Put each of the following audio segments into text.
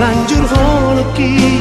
terlanjur hoki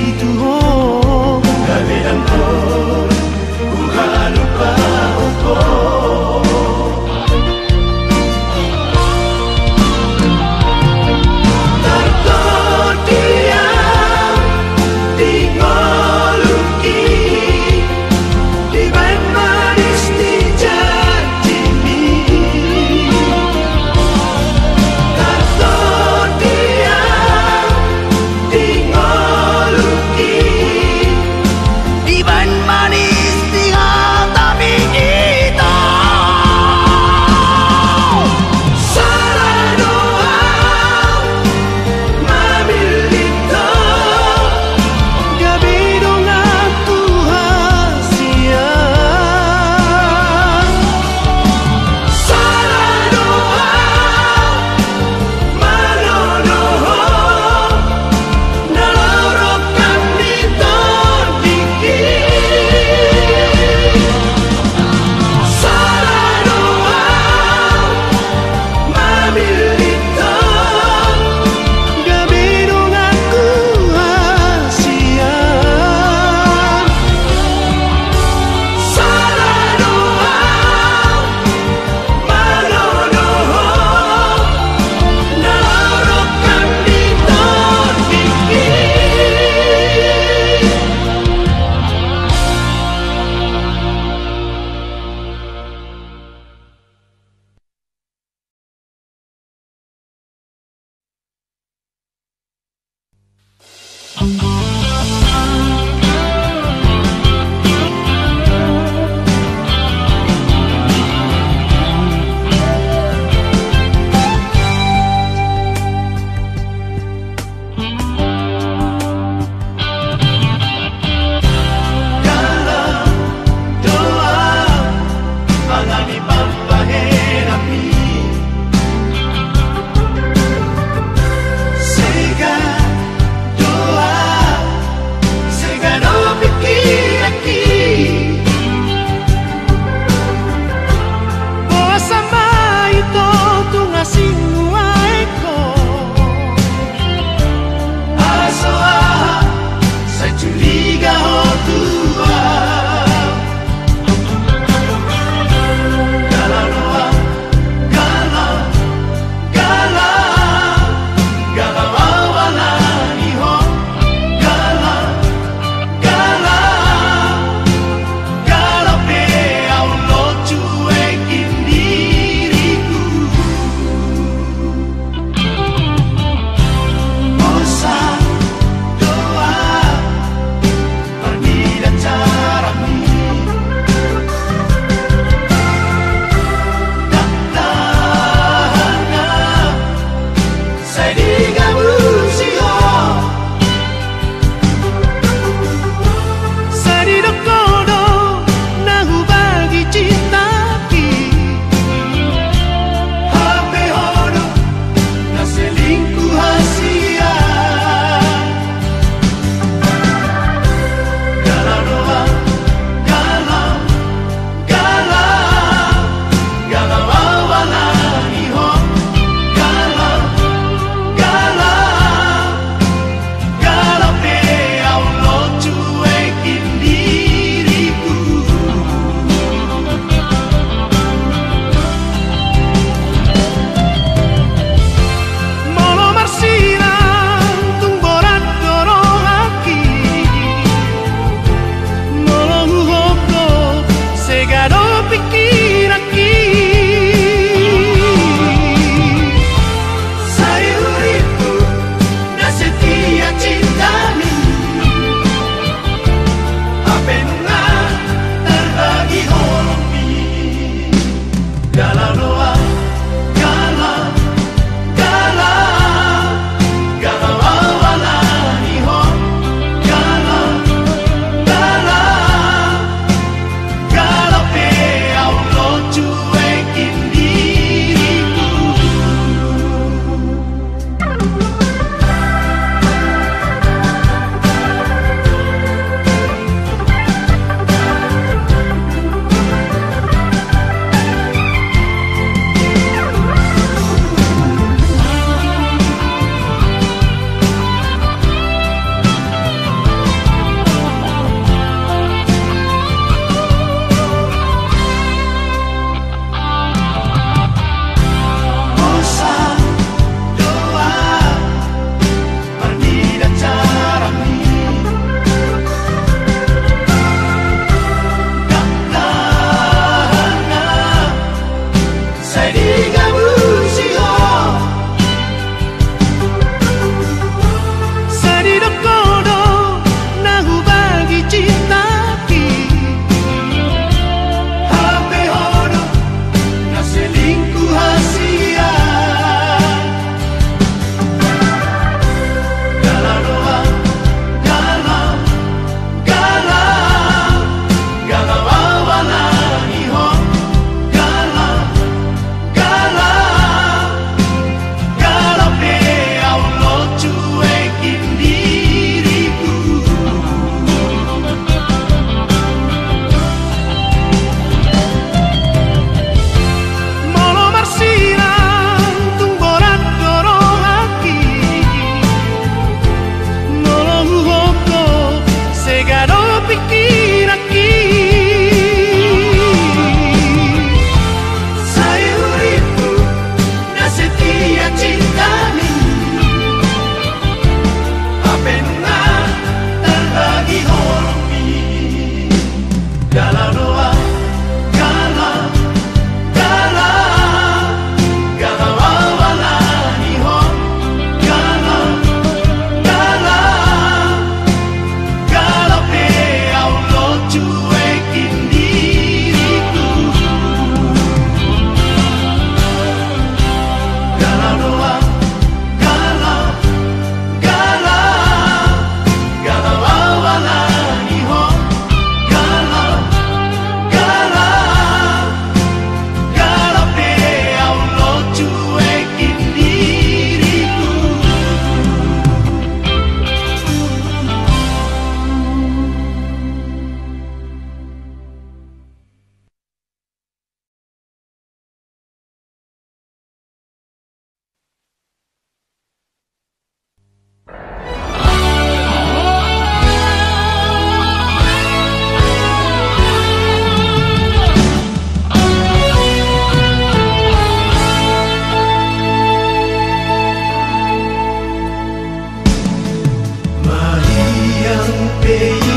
baby.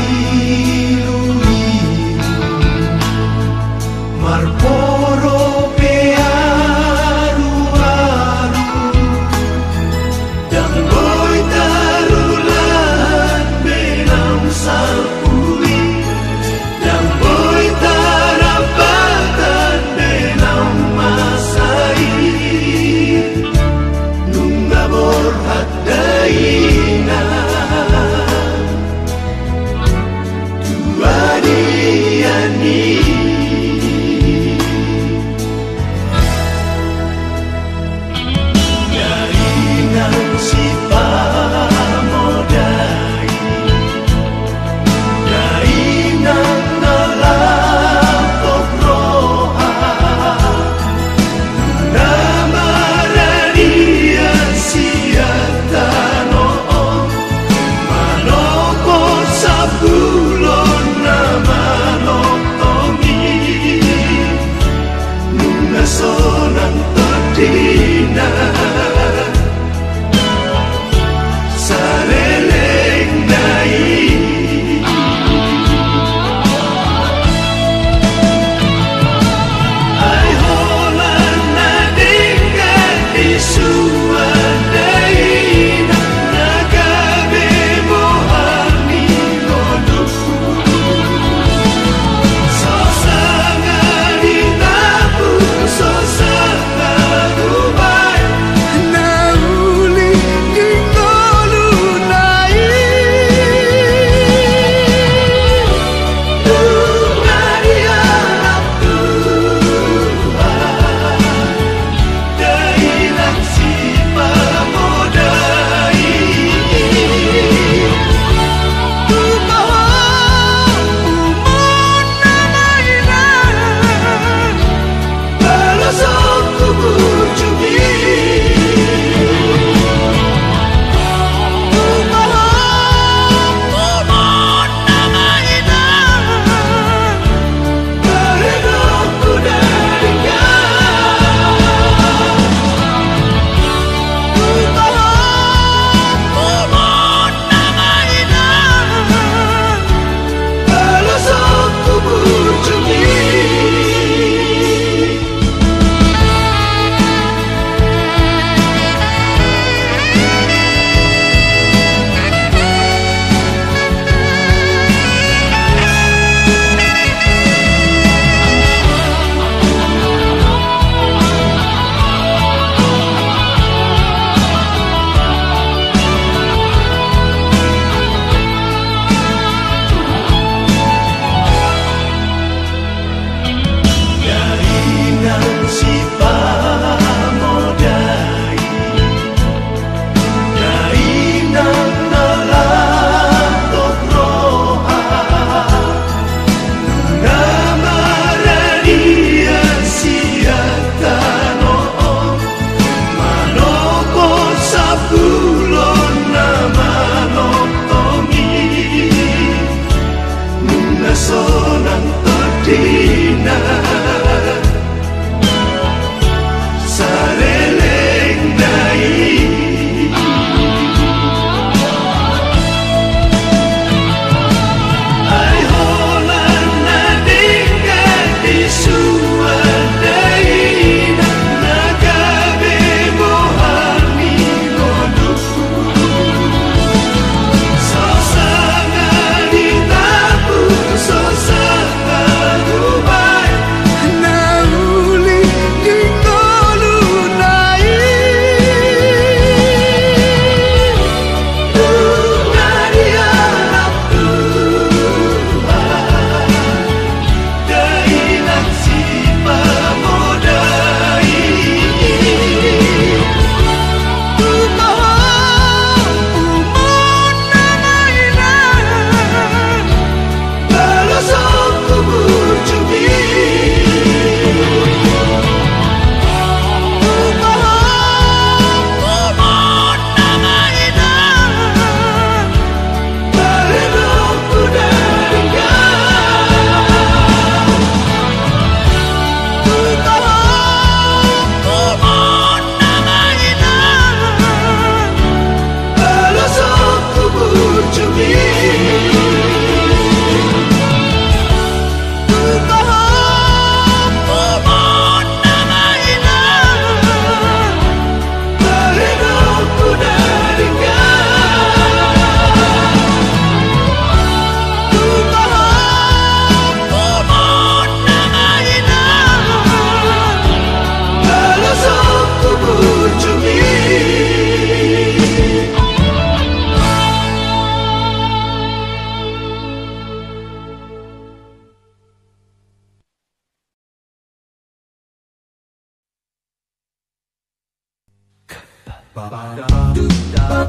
Kita